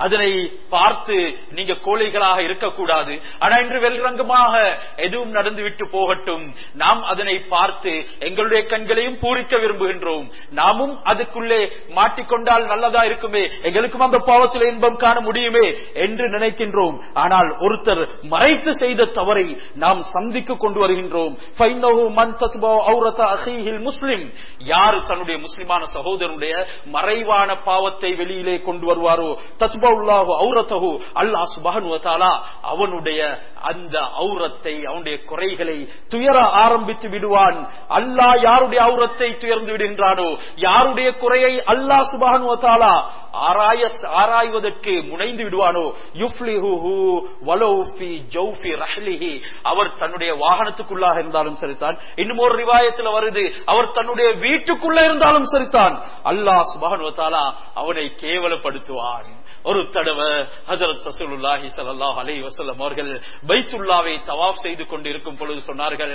அதனை பார்த்து நீங்க கோழைகளாக இருக்கக்கூடாது. ஆனா இன்று வெளிரங்கமாக எதுவும் நடந்துவிட்டு போகட்டும். நாம் அதனை பார்த்து எங்களுடைய கண்களையும் பூரிக்க விரும்புகின்றோம். நாமும் அதுக்குள்ளே மாட்டிக்கொண்டால் நல்லதா இருக்குமே? எங்களுக்கும் அந்த பாவத்தில் இன்பம் காண முடியுமே என்று நினைக்கின்றோம். ஆனால் ஒருத்தர் மறைத்து செய்த தவறை நாம் சந்திக்கு கொண்டு வருகின்றோம். முஸ்லிம். யாரு தன்னுடைய முஸ்லிமான சகோதரனுடைய மறைவான பாவத்தை வெளியிலே கொண்டு வருவாரோ? தத்பவுல்லாஹு ஔரத்தஹு அல்லா சுப்ஹானஹு அவனுடைய அந்த ஔரத்தை அவனுடைய குறைகளை துயர ஆரம்பித்து விடுவான். அல்லாஹ் யாருடைய ஔரத்தை துயர்ந்து விடுகின்றானோ? யாருடைய குறையை அல்லா சுப்ஹானஹு ஆராய ஆராய்வதற்கு முனைந்து விடுவானோ? யுஃப்லிஹு வலோஃபி ஜௌஃபி ரஹ்லிஹி. அவர் தன்னுடைய வாகனத்துக்குள்ளாக இருந்தாலும் சரிதான் இன்னும் ஒரு ரிவாயத்தில் வருது. அவர் தன்னுடைய வீட்டுக்குள்ள இருந்தாலும் சரிதான். அல்லாஹ் சுப்ஹானஹு அவனை கேவலப்படுத்துவான். ஒரு தடவை ஹசரத் ரசூலுல்லாஹி அவர்கள் பைத்துல்லாவை தவாப் செய்து கொண்டிருக்கும் பொழுது சொன்னார்கள்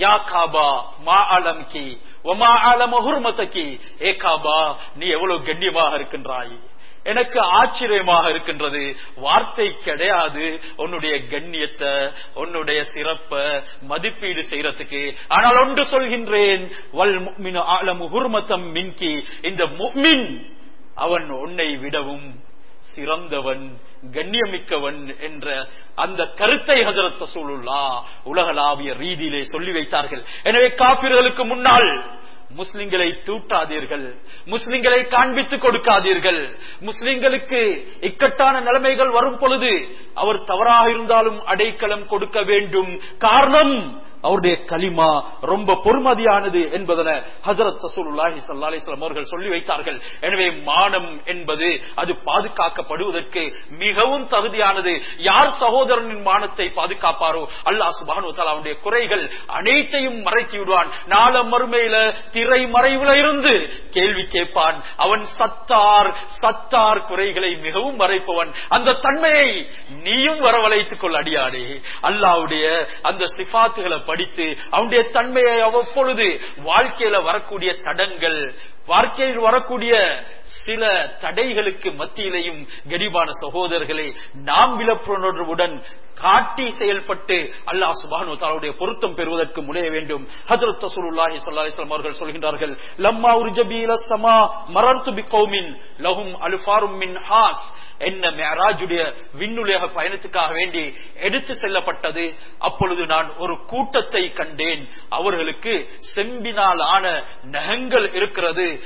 யா காபா மா அலம்கி ஒமா அலம ஹுர்மதகி. ஏ காபா நீ எவ்வளவு கண்ணியமாக இருக்கின்றாய். எனக்கு ஆச்சரியமாக இருக்கின்றது. வார்த்தை கிடையாது. உன்னுடைய கண்ணியத்தை உன்னுடைய சிறப்ப மதிப்பீடு செய்யறதுக்கு. ஆனால் ஒன்று சொல்கின்றேன். வல் முக்மினு ஆலமு ஹுர்மத்தம் மின்கி. இந்த முக்மின் அவன் உன்னை விடவும் சிறந்தவன் கண்ணியமிக்கவன் என்ற அந்த கருத்தை ஹஜரத் சூழுல்லா உலகளாவிய ரீதியிலே சொல்லி வைத்தார்கள். எனவே காபிர்களுக்கு முன்னால் முஸ்லிம்களை தூட்டாதீர்கள். முஸ்லிம்களை காண்பித்துக் கொடுக்காதீர்கள். முஸ்லிம்களுக்கு இக்கட்டான நிலைமைகள் வரும் பொழுது அவர் தவறாக இருந்தாலும் அடைக்கலம் கொடுக்க வேண்டும். காரணம் அவருடைய கலிமா ரொம்ப பொறுமதியானது என்பதன ஹசரத் சசூலுல்லாஹி ஸல்லல்லாஹு அவர்கள் சொல்லி வைத்தார்கள். எனவே மானம் என்பது அது பாதுகாக்கப்படுவதற்கு மிகவும் தகுதியானது. யார் சகோதரனின் மானத்தை பாதுகாப்பாரோ அல்லாஹ் சுப்ஹானஹு அவனுடைய குறைகள் அனைத்தையும் மறைத்து விடுவான். நாள மறுமையில திரை மறைவுல இருந்து கேள்வி கேட்பான். அவன் சத்தார் சத்தார் குறைகளை மிகவும் மறைப்பவன். அந்த தன்மையை நீயும் வரவழைத்துக் கொள் அடியாடே அல்லாவுடைய அந்த சிபாத்துகளை படித்து அவனுடைய தன்மையை அவ்வப்பொழுது வாழ்க்கையில வரக்கூடிய தடங்கள் வாழ்க்கையில் வரக்கூடிய சில தடைகளுக்கு மத்தியிலையும் கரிபான சகோதரர்களை நாம் விழப்புணர்வுடன் காட்டி செயல்பட்டு அல்லா சுபானு தாலுடைய பொருத்தம் பெறுவதற்கு முனைய வேண்டும். ஹதரத் ரசூலுல்லாஹி சல்லாஹிஸ்லாம் அவர்கள் சொல்கின்றார்கள் லம்மா உர்ஜபி இல மரர்த்து பி கௌமின் லஹும் அல்ஃபாரும் மின் ஹாஸ். என்ன மேராஜுடைய விண்ணுலக பயணத்துக்காக வேண்டி எடுத்து செல்லப்பட்டது அப்பொழுது நான் ஒரு கூட்டத்தை கண்டேன். அவர்களுக்கு செம்பினால் ஆன நகங்கள் இருக்கிறது.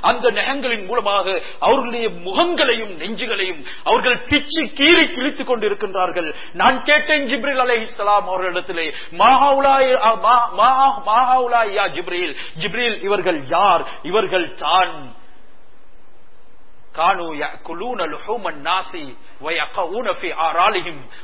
அந்த நகங்களின் மூலமாக அவர்களுடைய முகங்களையும் நெஞ்சுகளையும் அவர்கள் பிச்சு கீறி கிழித்துக் கொண்டிருக்கின்றார்கள். நான் கேட்டேன் ஜிப்ரில் அலைஹிஸ்ஸலாம் அவர்களிடத்திலே மாஹாவுலாய் மாஹாவுலாய் யா ஜிப்ரீல் இவர்கள் யார்? இவர்கள் தான்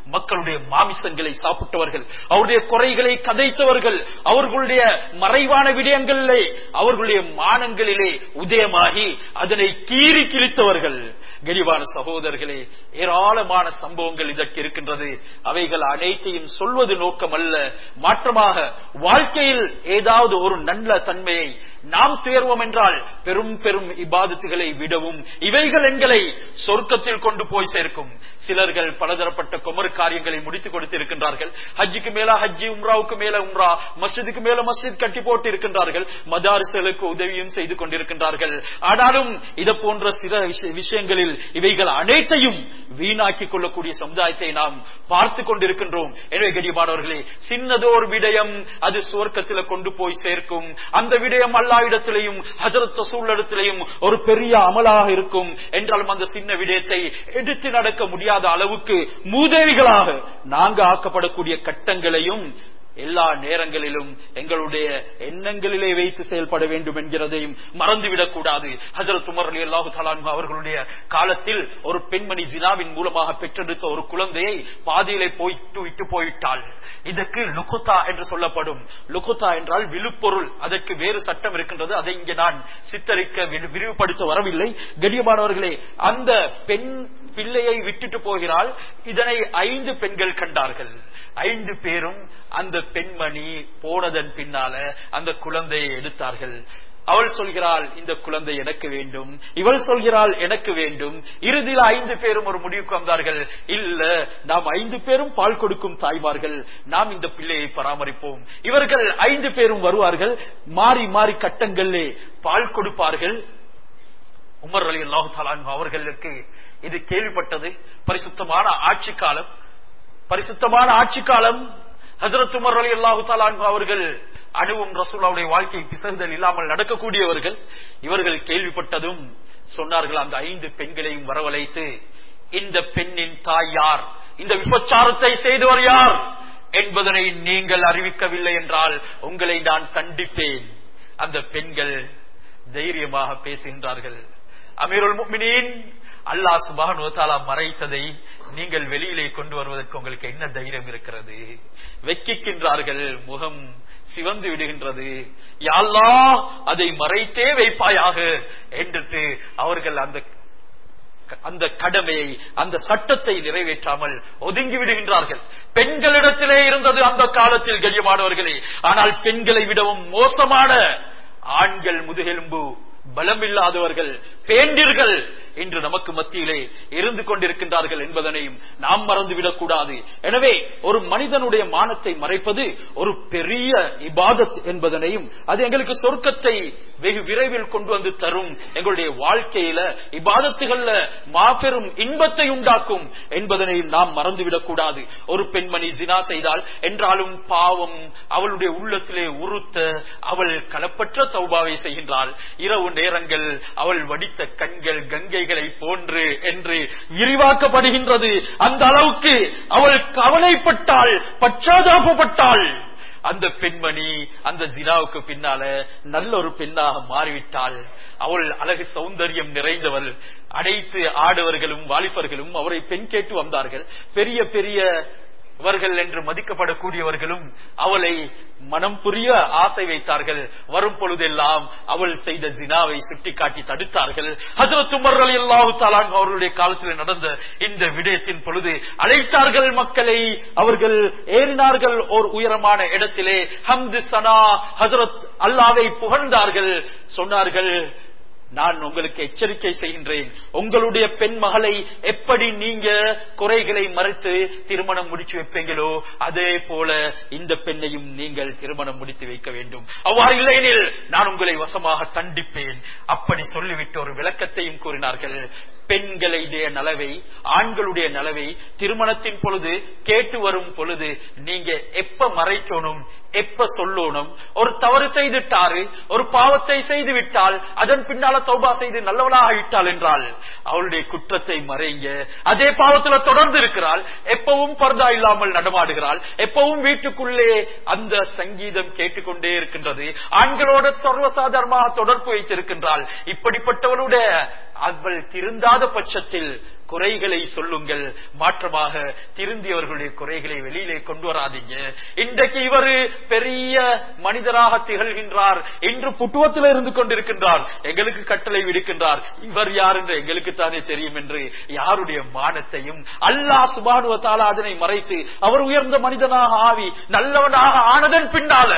மக்களுடைய மாமிசங்களை சாப்பிட்டவர்கள் அவருடைய குறைகளை கதைத்தவர்கள் அவர்களுடைய மறைவான விடயங்களிலே அவர்களுடைய மானங்களிலே உதயமாகி அதனை கீறி கிழித்தவர்கள். கரிவான சகோதரர்களே ஏராளமான சம்பவங்கள் இதற்கு இருக்கின்றது. அவைகள் அனைத்தையும் சொல்வது நோக்கம் அல்ல. மாற்றமாக வாழ்க்கையில் ஏதாவது ஒரு நல்ல தன்மையை நாம் தேர்வோம் என்றால் பெரும் பெரும் இபாதத்துகளை விடவும் இவை இவைகள் எங்களை சொர்க்கத்தில் கொண்டு போய் சேர்க்கும். சிலர்கள் பலதரப்பட்ட குமரு காரியங்களை முடித்துக் கொடுத்திருக்கின்றார்கள் ஹஜ்ஜுக்கு மேல ஹஜ்ஜி உம்ராவுக்கு மேல உம்ரா மஸ்ஜிதுக்கு மேல மஸ்ஜித் கட்டி போட்டு இருக்கின்றார்கள். மதாரிசலுக்கு உதவியும் செய்து கொண்டிருக்கின்றார்கள். ஆனாலும் இதை போன்ற சில விஷயங்களில் இவைகள் அனைத்தையும் வீணாக்கிக் கொள்ளக்கூடிய சமுதாயத்தை நாம் பார்த்து கொண்டிருக்கின்றோம். எனவே கடிமானவர்களே சின்னதோர் விடயம் அது சுவர்க்கத்தில் கொண்டு போய் சேர்க்கும். அந்த விடயம் அல்லா இடத்திலையும் ஹஜரத் ரசூலிடத்திலையும் ஒரு பெரிய அமலாக இருக்கும். என்றாலும் அந்த சின்ன விடயத்தை எடுத்து நடக்க முடியாத அளவுக்கு மூதேவிகளாக நாங்க ஆக்கப்படக்கூடிய கட்டங்களையும் எல்லா நேரங்களிலும் எங்களுடைய எண்ணங்களிலே வைத்து செயல்பட வேண்டும் என்கிறதையும் மறந்துவிடக் கூடாது ஹசரத் உமர் அலி அல்லாஹு அவர்களுடைய காலத்தில் ஒரு பெண்மணி ஜினாவின் மூலமாக பெற்றெடுத்த ஒரு குழந்தையை பாதியிலே போய்ட்டு விட்டு போய்விட்டாள். இதற்கு லுகுத்தா என்று சொல்லப்படும். லுகுத்தா என்றால் விழுப்பொருள். அதற்கு வேறு சட்டம் இருக்கின்றது. அதை இங்கே நான் சித்தரிக்க விரிவுபடுத்த வரவில்லை. கடியமானவர்களே அந்த பெண் பிள்ளையை விட்டுட்டு போகிறாள். இதனை ஐந்து பெண்கள் கண்டார்கள். ஐந்து பேரும் அந்த பெண்மணி போனதன் பின்னால அந்த குழந்தையை எடுத்தார்கள். அவள் சொல்கிறாள் இந்த குழந்தை எனக்கு வேண்டும். இவள் சொல்கிறாள் எனக்கு வேண்டும். இறுதியில் ஐந்து பேரும் ஒரு முடிவுக்கு வந்தார்கள். இல்ல நாம் ஐந்து பேரும் பால் கொடுக்கும் தாய்மார்கள். நாம் இந்த பிள்ளையை பராமரிப்போம். இவர்கள் ஐந்து பேரும் வருவார்கள். மாறி மாறி கட்டங்களிலே பால் கொடுப்பார்கள். உமர் அலி அல்லாஹு அவர்களுக்கு இது கேள்விப்பட்டது. பரிசுத்தமான ஆட்சி காலம். பரிசுத்தமான ஆட்சி காலம். ஹசரத் உமர் அலி அல்லாஹு தாலான் அவர்கள் அணுவும் ரசூலாவுடைய வாழ்க்கை பிசகுதல் இல்லாமல் நடக்கக்கூடியவர்கள் இவர்கள் கேள்விப்பட்டதும் சொன்னார்கள் அந்த ஐந்து பெண்களையும் வரவழைத்து இந்த பெண்ணின் தாய் யார்? இந்த விபச்சாரத்தை செய்தவர் யார்? என்பதனை நீங்கள் அறிவிக்கவில்லை என்றால் உங்களை நான் கண்டிப்பேன். அந்த பெண்கள் தைரியமாக பேசுகின்றார்கள். அமீருல் முக்மினின் அல்லா சுபானு மறைத்ததை நீங்கள் வெளியிலே கொண்டு வருவதற்கு உங்களுக்கு என்ன தைரியம் இருக்கிறது? வெக்கிக்கின்றார்கள் முகம் சிவந்து விடுகின்றது. யாழ்லா அதை மறைத்தே வைப்பாயாக என்று அவர்கள் அந்த அந்த கடமையை அந்த சட்டத்தை நிறைவேற்றாமல் ஒதுங்கி விடுகின்றார்கள். பெண்களிடத்திலே இருந்தது அந்த காலத்தில் கண்ணியமானவர்களே. ஆனால் பெண்களை விடவும் மோசமான ஆண்கள் முதுகெலும்பு பலம் இல்லாதவர்கள் பேண்டிர்கள் என்று நமக்கு மத்தியிலே இருந்து கொண்டிருக்கின்றார்கள் என்பதனையும் நாம் மறந்துவிடக் கூடாது எனவே ஒரு மனிதனுடைய மானத்தை மறைப்பது ஒரு பெரிய இபாதத் என்பதனையும் அது எங்களுக்கு சொர்க்கத்தை வெகு விரைவில் கொண்டு வந்து தரும் எங்களுடைய வாழ்க்கையில இபாதத்துகள்ல மாபெரும் இன்பத்தை உண்டாக்கும் என்பதனையும் நாம் மறந்துவிடக் கூடாது ஒரு பெண்மணி ஜினா செய்தால் என்றாலும் பாவம் அவளுடைய உள்ளத்திலே உறுத்த அவள் களப்பற்ற தௌபாவை செய்கின்றாள். இரவு நேரங்கள் அவள் வடித்த கண்கள் கங்கைகளை போன்று என்று விரிவாக்கப்படுகின்றது. அந்த அளவுக்கு அவள் கவலைப்பட்டாள் பச்சாதாபப்பட்டாள். அந்த பெண்மணி அந்த ஜினாவுக்கு பின்னால நல்ல ஒரு பெண்ணாக மாறிவிட்டாள். அவள் அழகு சௌந்தரியம் நிறைந்தவள். அனைத்து ஆடவர்களும் வாலிபர்களும் அவரை பெண் கேட்டு வந்தார்கள். பெரிய பெரிய அவர்கள் என்று மதிக்கப்படக்கூடியவர்களும் அவளை மனம் புரிய ஆசை வைத்தார்கள். வரும் பொழுதெல்லாம் அவள் செய்த ஜினாவை சுட்டிக்காட்டி தடுத்தார்கள். ஹசரத் உமர் அலி அல்லாஹு தாலான் அவர்களுடைய காலத்தில் நடந்த இந்த விடயத்தின் பொழுது அழைத்தார்கள் மக்களை. அவர்கள் ஏறினார்கள் ஓர் உயரமான இடத்திலே. ஹம்து சனா ஹசரத் அல்லாவை புகழ்ந்தார்கள். சொன்னார்கள் நான் உங்களுக்கு எச்சரிக்கை செய்கின்றேன். உங்களுடைய பெண் மகளை எப்படி நீங்க குறைகளை மறைத்து திருமணம் முடிச்சு வைப்பீங்களோ அதே போல இந்த பெண்ணையும் நீங்கள் திருமணம் முடித்து வைக்க வேண்டும். அவ்வாறு இல்லையெனில் நான் உங்களை வசமாக தண்டிப்பேன். அப்படி சொல்லிவிட்டு ஒரு விளக்கத்தையும் கூறினார்கள். பெண்களுடைய நலவை ஆண்களுடைய நலவை திருமணத்தின் பொழுது கேட்டு வரும் பொழுது நீங்க எப்ப மறைக்கணும் எப்ப சொல்லணும்? ஒரு தவறு செய்துட்டாரு ஒரு பாவத்தை செய்து விட்டால் அதன் பின்னால தௌபா செய்து நல்லவளாக விட்டாள் என்றால் அவளுடைய குற்றத்தை மறைங்க. அதே பாவத்துல தொடர்ந்து இருக்கிறாள் எப்பவும் பர்தா இல்லாமல் நடமாடுகிறாள் எப்பவும் வீட்டுக்குள்ளே அந்த சங்கீதம் கேட்டுக்கொண்டே இருக்கின்றது ஆண்களோட சர்வசாதாரணமாக தொடர்பு வைத்திருக்கின்றாள் இப்படிப்பட்டவளுடைய அவள் திருந்தாத பட்சத்தில் குறைகளை சொல்லுங்கள். மாற்றமாக திருந்தியவர்களுடைய குறைகளை வெளியிலே கொண்டு வராதீங்க. இன்றைக்கு இவர் பெரிய மனிதராக திகழ்கின்றார். இன்று புட்டுவத்தில் இருந்து கொண்டிருக்கின்றார். எங்களுக்கு கட்டளை விடுக்கின்றார். இவர் யார் என்று எங்களுக்கு தானே தெரியும் என்று யாருடைய மானத்தையும் அல்லாஹ் சுபானுவத்தால் அதனை மறைத்து அவர் உயர்ந்த மனிதனாக ஆவி நல்லவனாக ஆனதன் பின்னால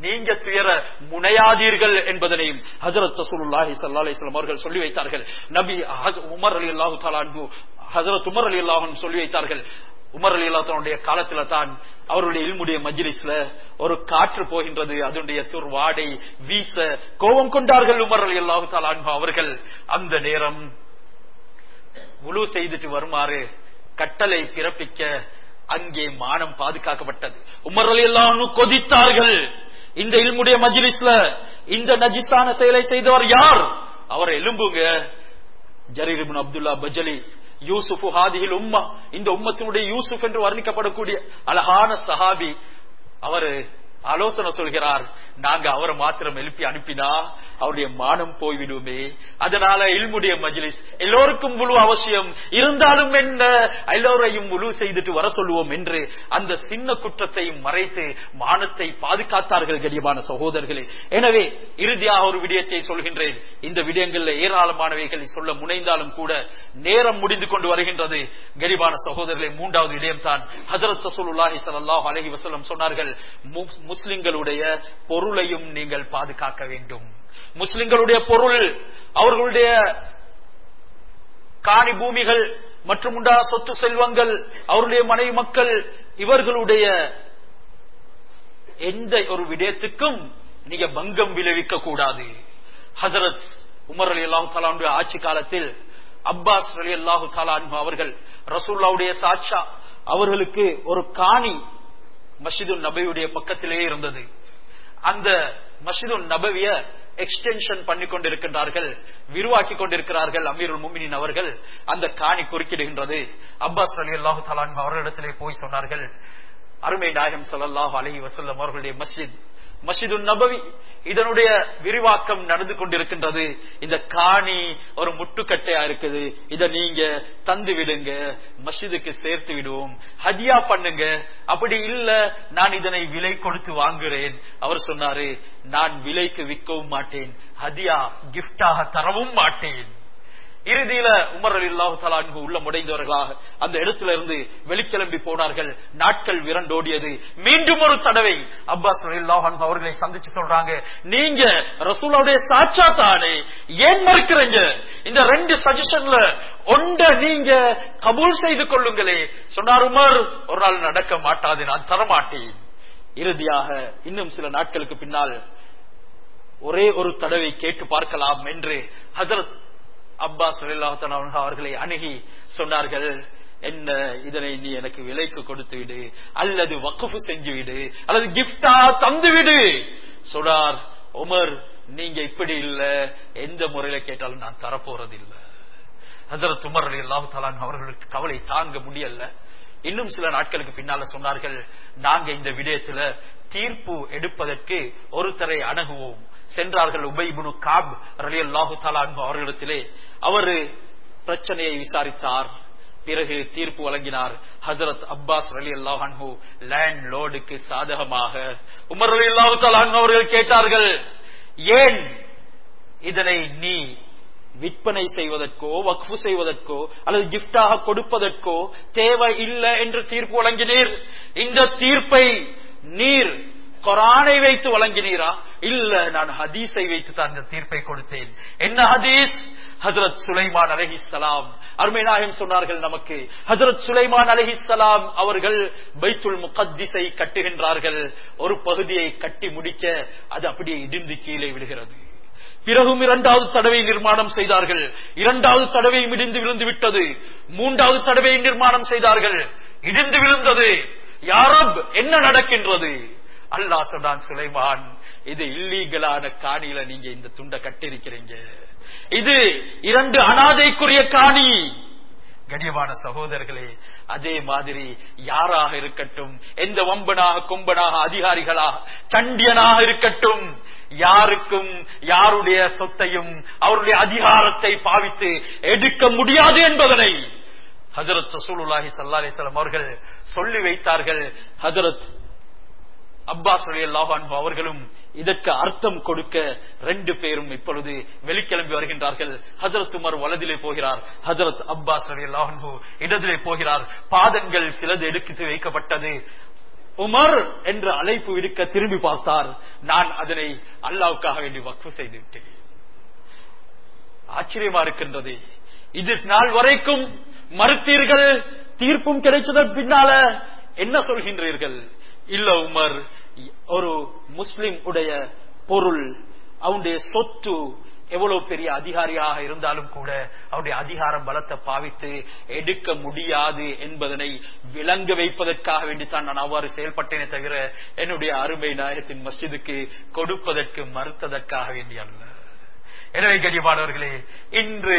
நீங்க துயர முனையாதீர்கள் என்பதனையும் ஹசரத் அவர்கள் சொல்லி வைத்தார்கள். நபி உமர் அலி அல்லாஹு ஹசரத் உமர் அலி அன்ஹு சொல்லி வைத்தார்கள். உமர் அலி அல்லாத்தனுடைய காலத்துல தான் அவருடைய இல்முடைய மஜ்லிஸ்ல ஒரு காற்று போகின்றது. அதனுடைய துர் வாடை வீச கோபம் கொண்டார்கள் உமர் அலி அல்லாஹு அன்ஹு அவர்கள். அந்த நேரம் முழு செய்துட்டு வருமாறு கட்டளை பிறப்பிக்க அங்கே மானம் பாதுகாக்கப்பட்டது. உமர் அலி அல்லாஹு கொதித்தார்கள். இந்த இல்முடைய மஜ்லிஸ்ல இந்த நஜிசான செயலை செய்தவர் யார்? அவர் எலும்புங்க ஜரீர் அப்துல்லா பஜலி யூசுஃபு ஹாதிஹில் உம்மா இந்த உம்மத்தினுடைய யூசுப் என்று வர்ணிக்கப்படக்கூடிய அழகான சஹாபி அவரு ஆலோசனை சொல்கிறார் நாங்க அவரை மாத்திரம் எழுப்பி அனுப்பினா அவருடைய மானம் போய்விடுமே. அதனால இல்முடைய மஜ்லிஸ் எல்லோருக்கும் முழு அவசியம். இருந்தாலும் என்ன எல்லோரையும் முழு செய்துட்டு வர சொல்லுவோம் என்று அந்த சின்ன குற்றத்தை மறைத்து மானத்தை பாதுகாத்தார்கள் கடியமான சகோதரர்களே. எனவே இறுதியாக ஒரு விடயத்தை சொல்கின்றேன். இந்த விடயங்களில் ஏராளமானவைகளை சொல்ல முனைந்தாலும் கூட நேரம் முடிந்து கொண்டு வருகின்றது. கரிபான சகோதரர்களே மூன்றாவது விடயம் தான் ஹசரத் ரசூலுல்லாஹி ஸல்லல்லாஹு சொன்னார்கள் முஸ்லிம்களுடைய பொருளையும் நீங்கள் பாதுகாக்க வேண்டும். முஸ்லிம்களுடைய பொருள் அவர்களுடைய காணி பூமிகள் மற்றும் உண்டா சொத்து செல்வங்கள் அவருடைய மனைவி மக்கள் இவர்களுடைய எந்த ஒரு விடயத்துக்கும் நீங்க பங்கம் விளைவிக்க கூடாது. ஹசரத் உமர் அலி அல்லாஹு தாலானுடைய ஆட்சி காலத்தில் அப்பாஸ் அலி அல்லாஹு தாலான் அவர்கள் ரசூல்லாவுடைய சாட்சா அவர்களுக்கு ஒரு காணி மஸ்ஜிது நபவியுடைய பக்கத்திலே இருந்தது. அந்த மஸ்ஜிது நபவிய எக்ஸ்டென்ஷன் பண்ணி கொண்டிருக்கின்றார்கள் விரிவாக்கி கொண்டிருக்கிறார்கள் அமீருல் முமினின் அவர்கள். அந்த காணி குறுக்கிடுகின்றது. அப்பாஸ் அலி அல்லாஹு தலான் அவர்களிடத்திலே போய் சொன்னார்கள் அருமை நாயகம் ஸல்லல்லாஹு அலி வசல்லம் அவர்களுடைய மஸ்ஜித் மசிது நபவி. இதனுடைய விரிவாக்கம் நடந்து கொண்டிருக்கின்றது. இந்த காணி ஒரு முட்டுக்கட்டையா இருக்குது. இத நீங்க தந்து விடுங்க. மசிதுக்கு சேர்த்து விடுவோம். ஹதியா பண்ணுங்க. அப்படி இல்ல நான் இதனை விலை கொடுத்து வாங்குறேன். அவர் சொன்னாரு நான் விலைக்கு விற்கவும் மாட்டேன். ஹதியா கிப்டாக தரவும் மாட்டேன். இறுதியில உமர் அலி அல்லாஹு தலான்கு உள்ள முடைந்தவர்களாக அந்த இடத்துல இருந்து வெளிக்கிளம்பி போனார்கள். நாட்கள் விரண்டோடியது. மீண்டும் ஒரு தடவை அப்பாஸ் அலி அவர்களை சந்திச்சு சொல்றாங்க நீங்க ரசூலாவுடைய சாட்சா தானே ஏன் மறுக்கிறீங்க? இந்த ரெண்டு சஜஷன்ல ஒண்ட நீங்க கபூல் செய்து கொள்ளுங்களே. சொன்னார் உமர் ஒரு நாள் நடக்க மாட்டாது நான் தரமாட்டேன். இறுதியாக இன்னும் சில நாட்களுக்கு பின்னால் ஒரே ஒரு தடவை கேட்டு பார்க்கலாம் என்று ஹதரத் அப்பாஸ் ரலியல்லாஹு அவர்களை அணுகி சொன்னார்கள் என்ன இதனை நீ எனக்கு விலைக்கு கொடுத்து விடு. அல்லது வக்குஃபு செஞ்சு விடு. அல்லது கிப்டா தந்து விடு. சொன்னார் உமர் நீங்க இப்படி இல்ல. எந்த முறையில கேட்டாலும் நான் தரப்போறது இல்ல ஹசரத் உமர் அலி அல்லாஹு அவர்களுக்கு கவலை தாங்க முடியல. இன்னும் சில நாட்களுக்கு பின்னால சொன்னார்கள் நாங்க இந்த விடயத்துல தீர்ப்பு எடுப்பதற்கு ஒருத்தரை அணுகுவோம். சென்றார்கள் உபைபுனு காப் ரலி அல்லாஹு அவர்களிடத்திலே. அவர் பிரச்சனையை விசாரித்தார். பிறகு தீர்ப்பு வழங்கினார். ஹசரத் அப்பாஸ் அலி அல்லாஹு லேண்ட் லோடுக்கு சாதகமாக. உமர் அலி அல்லாஹு அவர்கள் கேட்டார்கள் ஏன் இதனை நீ விற்பனை செய்வதற்கோ வக்ஃபு செய்வதற்கோ அல்லது கிஃப்டாக கொடுப்பதற்கோ தேவை இல்லை என்று தீர்ப்பு வழங்கினீர்? இந்த தீர்ப்பை நீர் கொரானை வைத்து வழங்கினீரா? இல்ல நான் ஹதீஸை வைத்து தான் இந்த தீர்ப்பை கொடுத்தேன். என்ன ஹதீஸ்? ஹசரத் சுலைமான் அலஹிசலாம் அருமைநாயகம் சொன்னார்கள் நமக்கு ஹசரத் சுலைமான் அலஹிசலாம் அவர்கள் பைத்துல் முகத்திஸை கட்டுகின்றார்கள். ஒரு பகுதியை கட்டி முடிக்க அது அப்படியே இடிந்து கீழே விடுகிறது பிறகும் இரண்டாவது தடவை நிர்மாணம் செய்தார்கள். இரண்டாவது தடவை இடிந்து விழுந்து விட்டது. மூன்றாவது தடவை நிர்மாணம் செய்தார்கள். இடிந்து விழுந்தது. யாரப் என்ன நடக்கின்றது? அல்லா சொன்னான் சுலைமான் இது இல்லீகலான காணியில நீங்க இந்த துண்டை கட்டிருக்கிறீங்க. இது இரண்டு அனாதைக்குரிய காணி. கண்ணியமான சகோதரர்களே அதே மாதிரி யாராக இருக்கட்டும் எந்த வம்பனாக கொம்பனாக அதிகாரிகளாக சண்டியனாக இருக்கட்டும் யாருக்கும் யாருடைய சொத்தையும் அவருடைய அதிகாரத்தை பாவித்து எடுக்க முடியாது என்பதனை ஹசரத் ரசூலுல்லாஹி சல்லா அலிஸ்லாம் அவர்கள் சொல்லி வைத்தார்கள். ஹசரத் அப்பாஸ் அலி அவர்களும் இதற்கு அர்த்தம் கொடுக்க ரெண்டு பேரும் இப்பொழுது வெளிக்கிளம்பி வருகின்றார்கள். ஹசரத் உமர் வலதிலே போகிறார். ஹசரத் அப்பாஸ் அலி இடதிலே போகிறார். பாதங்கள் சிலது எடுத்து வைக்கப்பட்டது. உமர் என்று அழைப்பு விடுக்க திரும்பி பார்த்தார். நான் அதனை அல்லாவுக்காக வேண்டி வக்ஃபு செய்து விட்டேன் ஆச்சரியமா இருக்கின்றது. இது நாள் வரைக்கும் மறுத்தீர்கள் தீர்ப்பும் கிடைச்சதன் பின்னால என்ன சொல்கின்றீர்கள்? இல்ல உமர் ஒரு முஸ்லிம் உடைய பொருள் அவனுடைய சொத்து எவ்வளவு பெரிய அதிகாரியாக இருந்தாலும் கூட அவருடைய அதிகார பலத்தை பாவித்து எடுக்க முடியாது என்பதனை விளங்க வைப்பதற்காக வேண்டித்தான் நான் அவ்வாறு செயல்பட்டேனே தவிர என்னுடைய அருமை நாயகத்தின் மஸ்ஜிதுக்கு கொடுப்பதற்கு மறுத்ததற்காக வேண்டிய அல்ல எனவே கண்ணியமானவர்களே இன்று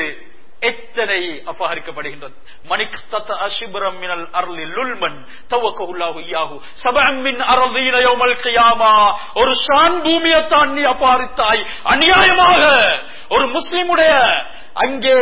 எத்தனை அபகரிக்கப்படுகின்றது? மணிக் தத்த அஷிபரம் மினல் அருளி லுல்மன் தவக்கஹுல்லாஹு இயாஹு சபஅம் மின் அர்தீன யௌமல் கியாமா. ஒரு ஷான் பூமியைத்தான் நீ அபகரித்தாய். அநியாயமாக. ஒரு முஸ்லிமுடைய அங்கே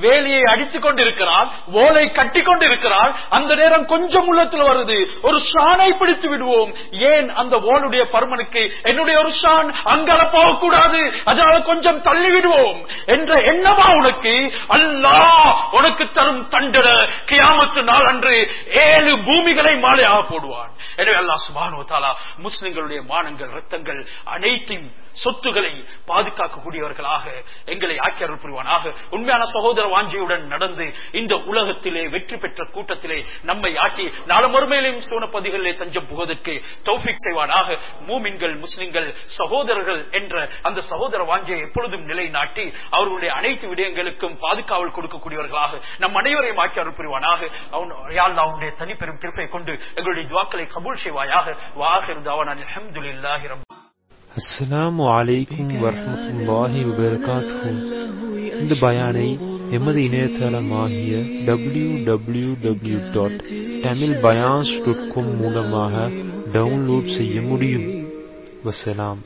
வேலையை அடித்துக் கொண்டிருக்கிறான் ஓலை கட்டி கொண்டிருக்கிறான் அந்த நேரம் கொஞ்சம் உள்ளத்தில் வருது. ஒரு ஷானை பிடித்து விடுவோம். ஏன் அந்த ஓலுடைய பருமனுக்கு? என்னுடைய ஒரு ஷான் அங்கல போகக்கூடாது. அதனால கொஞ்சம் தள்ளி விடுவோம். என்ற எண்ணமா உனக்கு அல்லாஹ் உனக்கு தரும் தண்டன கியாமத்து நாள் அன்று ஏழு பூமிகளை மாலையாக போடுவான். எனவே அல்லா சுபானு தாலா முஸ்லிம்களுடைய மானங்கள் ரத்தங்கள் அனைத்தையும் சொத்துக்களை பாதுகாக்கக்கூடியவர்களாக எங்களை ஆக்கியர்கள் புரிவானாக உண்மையான சகோதர வாஞ்சியுடன் நடந்து இந்த உலகத்திலே வெற்றி பெற்ற கூட்டத்திலே நம்மை ஆக்கி நாளை மறுமையிலையும் சோனப்பதிகளிலே தஞ்சம் புகுவதற்கு தௌஃபிக் செய்வானாக. மூமின்கள் முஸ்லிம்கள் சகோதரர்கள் என்ற அந்த சகோதர வாஞ்சியை எப்பொழுதும் நிலைநாட்டி அவர்களுடைய அனைத்து விடயங்களுக்கும் பாதுகாவல் கொடுக்கக்கூடியவர்களாக நம் அனைவரையும் ஆக்கி அருள் புரிவானாக அவன் அவனுடைய தனிப்பெரும் திருப்பை கொண்டு எங்களுடைய துவாக்களை கபூல் செய்வாயாக. வாஹிர் தாவான் அல்ஹம்துலில்லாஹி ரப் அஸ்ஸலாமு அலைக்கும் வரஹ்மத்துல்லாஹி வபரகாத்துஹு இந்த பயானை எமது இணையதளமாகிய W W W dot Tamil Bayans dot com மூலமாக டவுன்லோட் செய்ய முடியும் வசலாம்